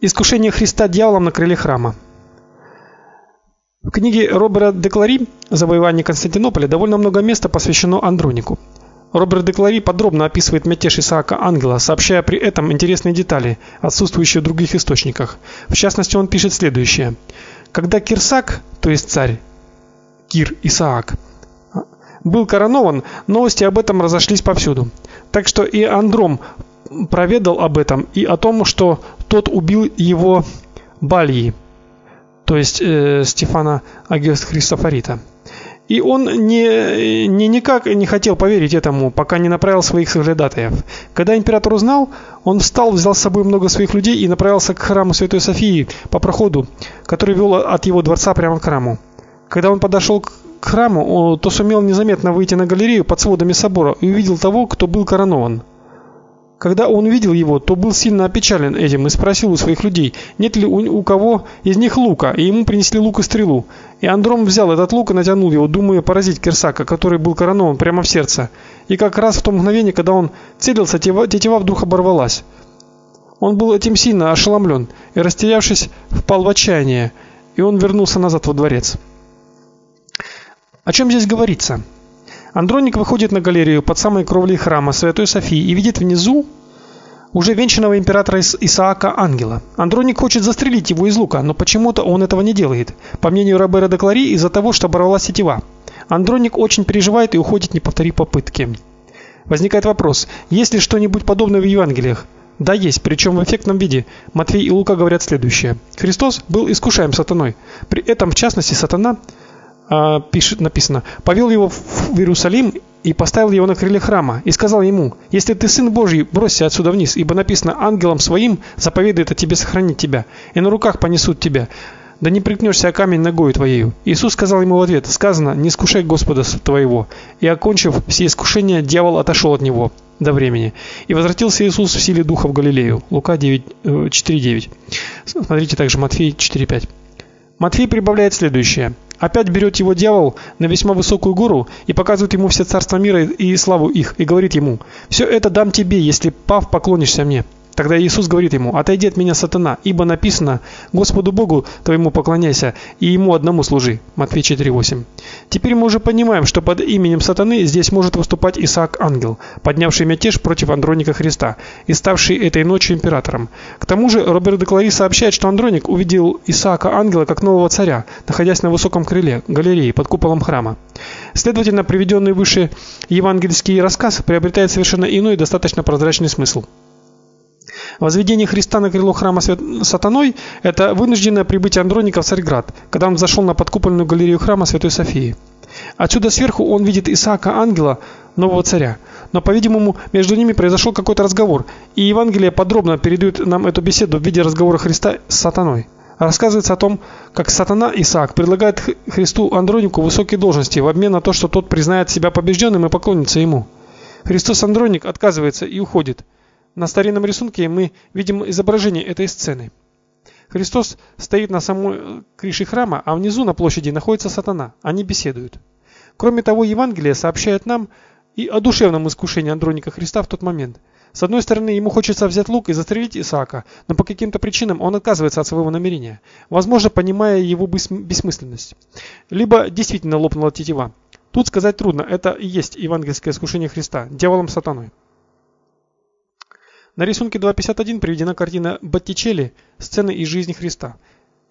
Искушение Христа дьяволом на крыле храма. В книге Робера де Клари Завоевание Константинополя довольно много места посвящено Андронику. Роберт де Клари подробно описывает мятеж Исаака Ангела, сообщая при этом интересные детали, отсутствующие в других источниках. В частности, он пишет следующее: Когда Кирсак, то есть царь Кир Исаак, был коронован, новости об этом разошлись повсюду. Так что и Андром проведал об этом и о том, что тот убил его Бальи, то есть э, Стефана Агест Христофорита. И он не, не никак не хотел поверить этому, пока не направил своих соглядатаев. Когда император узнал, он встал, взял с собой много своих людей и направился к храму Святой Софии по проходу, который вел от его дворца прямо к храму. Когда он подошел к храму, то сумел незаметно выйти на галерею под сводами собора и увидел того, кто был коронован. Когда он увидел его, то был сильно опечален этим и спросил у своих людей, нет ли у, кого из них лука, и ему принесли лук и стрелу. И Андром взял этот лук и натянул его, думая поразить Кирсака, который был коронован прямо в сердце. И как раз в то мгновение, когда он целился, тетива, тетива вдруг оборвалась. Он был этим сильно ошеломлен и, растерявшись, впал в отчаяние, и он вернулся назад во дворец. О чем здесь говорится? Андроник выходит на галерею под самой кровлей храма Святой Софии и видит внизу уже венчанного императора Исаака Ангела. Андроник хочет застрелить его из лука, но почему-то он этого не делает. По мнению Робера де Клари, из-за того, что оборвалась тетива. Андроник очень переживает и уходит, не повторив попытки. Возникает вопрос: есть ли что-нибудь подобное в Евангелиях? Да, есть, причем в эффектном виде. Матфей и Лука говорят следующее: Христос был искушаем сатаной. При этом, в частности, сатана пишет, написано, повел его в Иерусалим и поставил его на крыле храма и сказал ему: "Если ты сын Божий, бросься отсюда вниз, ибо написано: ангелам своим заповедует о тебе сохранить тебя, и на руках понесут тебя, да не прикнешься о камень ногою твоею". Иисус сказал ему в ответ: "Сказано: не искушай Господа твоего". И окончив все искушения, дьявол отошел от него до времени. И возвратился Иисус в силе духа в Галилею. Лука 9 4:9. Э, Смотрите также Матфей 4:5. Матфей прибавляет следующее: Опять берет его дьявол на весьма высокую гору и показывает ему все царства мира и славу их, и говорит ему: «Все это дам тебе, если пав поклонишься мне". Тогда Иисус говорит ему: "Отойди от меня, сатана, ибо написано: Господу Богу твоему поклоняйся и ему одному служи". Матфея 4:8. Теперь мы уже понимаем, что под именем сатаны здесь может выступать Исаак Ангел, поднявший мятеж против Андроника Христа и ставший этой ночью императором. К тому же Роберт де Клари сообщает, что Андроник увидел Исаака Ангела как нового царя, находясь на высоком крыле галереи под куполом храма. Следовательно, приведенный выше евангельский рассказ приобретает совершенно иной достаточно прозрачный смысл. Возведение Христа на крыло храма сатаной это вынужденное прибытие Андроника в Царьград, когда он зашел на подкупольную галерею храма Святой Софии. Отсюда сверху он видит Исаака ангела, нового царя. Но, по-видимому, между ними произошел какой-то разговор, и Евангелие подробно передает нам эту беседу в виде разговора Христа с сатаной. Рассказывается о том, как сатана Исаак предлагает Христу Андронику высокие должности в обмен на то, что тот признает себя побежденным и поклонится ему. Христос Андроник отказывается и уходит. На старинном рисунке мы видим изображение этой сцены. Христос стоит на самой э, крыше храма, а внизу на площади находится сатана. Они беседуют. Кроме того, Евангелие сообщает нам и о душевном искушении Андроника Христа в тот момент. С одной стороны, ему хочется взять лук и застрелить Исаака, но по каким-то причинам он отказывается от своего намерения, возможно, понимая его бессмысленность. Либо действительно лопнула тетива. Тут сказать трудно, это и есть евангельское искушение Христа дьяволом сатаной. На рисунке 2.51 приведена картина Боттичелли «Сцены из жизни Христа»,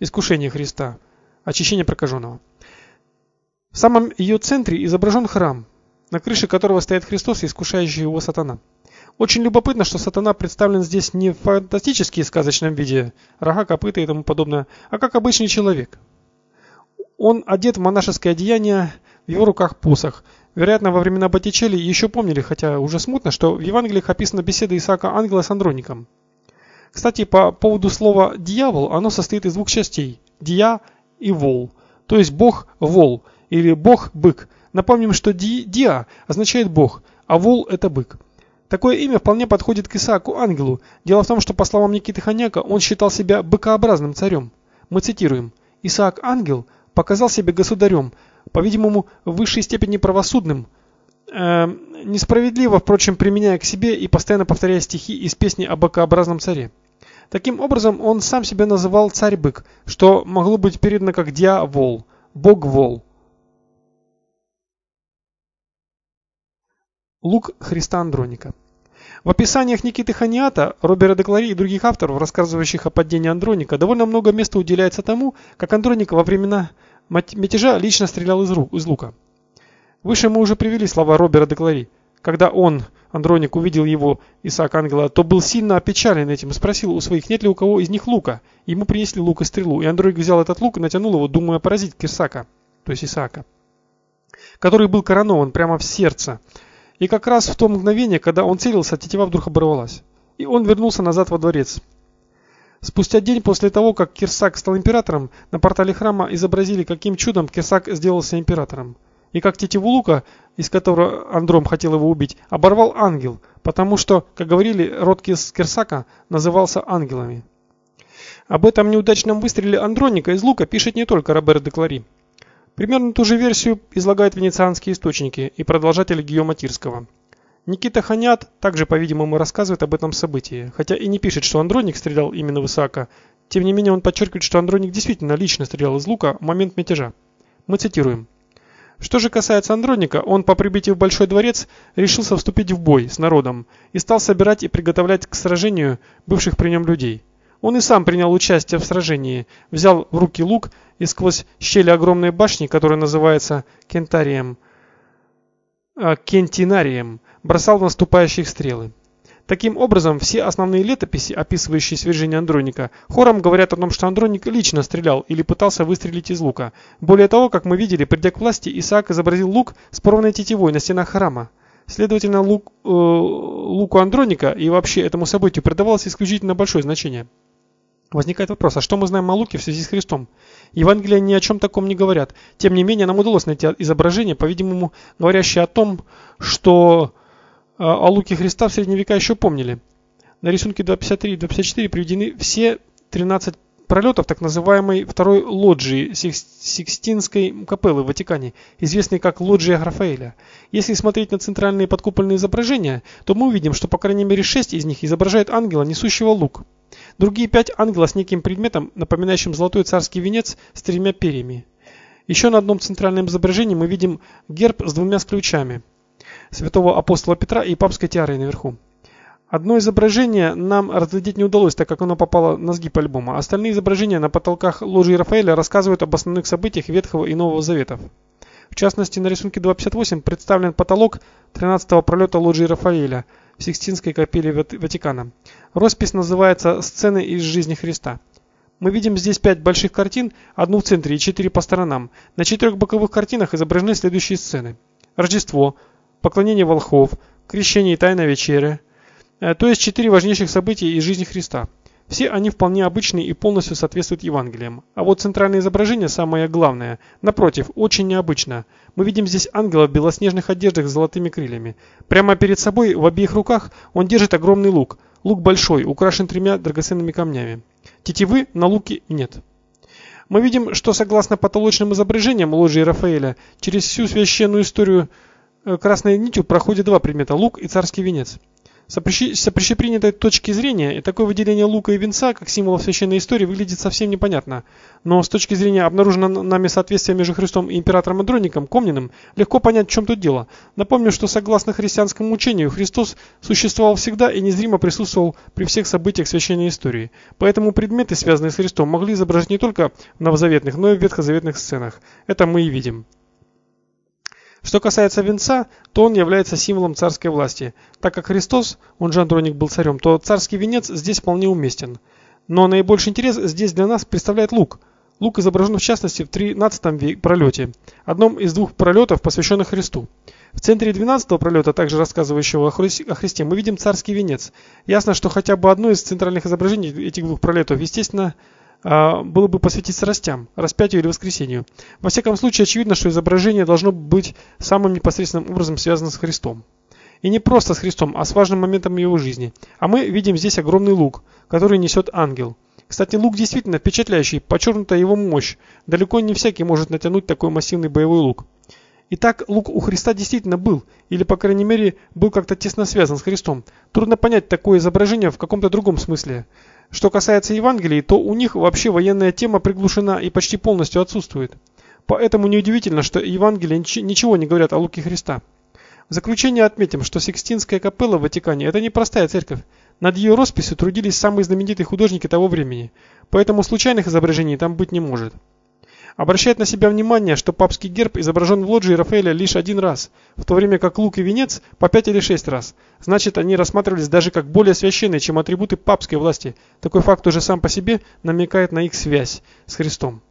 «Искушение Христа», «Очищение прокаженного». В самом ее центре изображен храм, на крыше которого стоит Христос и искушающий его сатана. Очень любопытно, что сатана представлен здесь не в фантастически сказочном виде, рога, копыта и тому подобное, а как обычный человек. Он одет в монашеское одеяние, в его руках посох – Вероятно, во времена Боттичелли еще помнили, хотя уже смутно, что в Евангелиях описана беседа Исаака Ангела с Андроником. Кстати, по поводу слова «дьявол», оно состоит из двух частей – «дия» и «вол», то есть «бог-вол» или «бог-бык». Напомним, что ди «диа» означает «бог», а «вол» – это «бык». Такое имя вполне подходит к Исааку Ангелу. Дело в том, что по словам Никиты Ханяка, он считал себя быкообразным царем. Мы цитируем: "Исаак Ангел показал себя государем, по-видимому, в высшей степени правосудным, э, несправедливо, впрочем, применяя к себе и постоянно повторяя стихи из песни о бокообразном царе. Таким образом, он сам себя называл царь-бык, что могло быть передано как дьявол, бог-вол. Лук Христа Андроника. В описаниях Никиты Ханиата, Робера Деклари и других авторов, рассказывающих о падении Андроника, довольно много места уделяется тому, как Андроник во времена мятежа лично стрелял из, рук, из лука. Выше мы уже привели слова Робера Деклари. Когда он, Андроник, увидел его, Исаак Ангела, то был сильно опечален этим и спросил у своих, нет ли у кого из них лука. Ему принесли лук и стрелу, и Андроник взял этот лук и натянул его, думая поразить Кирсака, то есть Исаака, который был коронован прямо в сердце. И как раз в то мгновение, когда он целился, тетива вдруг оборвалась. И он вернулся назад во дворец. Спустя день после того, как Кирсак стал императором, на портале храма изобразили, каким чудом Кирсак сделался императором и как тетиву лука, из которого Андром хотел его убить, оборвал ангел, потому что, как говорили, род Керсака назывался ангелами. Об этом неудачном выстреле Андроника из лука пишет не только Роберт де Клари. Примерно ту же версию излагают венецианские источники и продолжатели Гийома Тирского. Никита Ханят также, по-видимому, рассказывает об этом событии, хотя и не пишет, что Андроник стрелял именно в Исаака. Тем не менее, он подчеркивает, что Андроник действительно лично стрелял из лука в момент мятежа. Мы цитируем: что же касается Андроника, он по прибытии в Большой дворец решился вступить в бой с народом и стал собирать и приготовлять к сражению бывших при нем людей. Он и сам принял участие в сражении, взял в руки лук и сквозь щели огромной башни, которая называется Кентарием, Кентинарием, бросал наступающих стрелы. Таким образом, все основные летописи, описывающие свержение Андроника, хором говорят о том, что Андроник лично стрелял или пытался выстрелить из лука. Более того, как мы видели, придя к власти, Исаак изобразил лук с порванной тетивой на стенах храма. Следовательно, лук, э, луку Андроника и вообще этому событию придавалось исключительно большое значение. Возникает вопрос, а что мы знаем о луке в связи с Христом? Евангелия ни о чем таком не говорят. Тем не менее, нам удалось найти изображение, по-видимому, говорящее о том, что а, о луке Христа в средние века еще помнили. На рисунке 253 и 254 приведены все 13 пролетов так называемой второй лоджии Сикстинской капеллы в Ватикане, известной как лоджия Рафаэля. Если смотреть на центральные подкупольные изображения, то мы увидим, что по крайней мере шесть из них изображают ангела, несущего лук. Другие пять ангела с неким предметом, напоминающим золотой царский венец с тремя перьями. Еще на одном центральном изображении мы видим герб с двумя ключами святого апостола Петра и папской тиарой наверху. Одно изображение нам разглядеть не удалось, так как оно попало на сгиб альбома. Остальные изображения на потолках ложи Рафаэля рассказывают об основных событиях Ветхого и Нового Заветов. В частности, на рисунке 258 представлен потолок 13-го пролета ложи Рафаэля в Сикстинской капелле Ватикана. Роспись называется «Сцены из жизни Христа». Мы видим здесь пять больших картин, одну в центре и четыре по сторонам. На четырех боковых картинах изображены следующие сцены. Рождество, поклонение волхов, крещение и тайная вечеря. Э, то есть четыре важнейших события из жизни Христа. Все они вполне обычные и полностью соответствуют Евангелиям. А вот центральное изображение самое главное. Напротив, очень необычно. Мы видим здесь ангела в белоснежных одеждах с золотыми крыльями. Прямо перед собой в обеих руках он держит огромный лук. Лук большой, украшен тремя драгоценными камнями. Тетивы на луке нет. Мы видим, что согласно потолочным изображениям ложи Рафаэля, через всю священную историю Э, красной нитью проходят два предмета – лук и царский венец. С общепринятой точки зрения, такое выделение лука и венца, как символов священной истории, выглядит совсем непонятно. Но с точки зрения обнаруженного нами соответствия между Христом и императором Андроником, Комниным, легко понять, в чем тут дело. Напомню, что согласно христианскому учению, Христос существовал всегда и незримо присутствовал при всех событиях священной истории. Поэтому предметы, связанные с Христом, могли изображать не только в новозаветных, но и в ветхозаветных сценах. Это мы и видим. Что касается венца, то он является символом царской власти. Так как Христос, он же Андроник был царем, то царский венец здесь вполне уместен. Но наибольший интерес здесь для нас представляет лук. Лук изображен в частности в 13 веке пролете, одном из двух пролетов, посвященных Христу. В центре 12-го пролета, также рассказывающего о Христе, мы видим царский венец. Ясно, что хотя бы одно из центральных изображений этих двух пролетов, естественно, было бы посвятить растям, распятию или воскресению. Во всяком случае, очевидно, что изображение должно быть самым непосредственным образом связано с Христом. И не просто с Христом, а с важным моментом его жизни. А мы видим здесь огромный лук, который несет ангел. Кстати, лук действительно впечатляющий, подчеркнута его мощь. Далеко не всякий может натянуть такой массивный боевой лук. Итак, лук у Христа действительно был, или по крайней мере, был как-то тесно связан с Христом. Трудно понять такое изображение в каком-то другом смысле. Что касается Евангелий, то у них вообще военная тема приглушена и почти полностью отсутствует. Поэтому неудивительно, что Евангелия ничего не говорят о луке Христа. В заключение отметим, что Сикстинская капелла в Ватикане это не простая церковь. Над ее росписью трудились самые знаменитые художники того времени. Поэтому случайных изображений там быть не может. Обращает на себя внимание, что папский герб изображен в лоджии Рафаэля лишь один раз, в то время как лук и венец по пять или шесть раз. Значит, они рассматривались даже как более священные, чем атрибуты папской власти. Такой факт уже сам по себе намекает на их связь с Христом.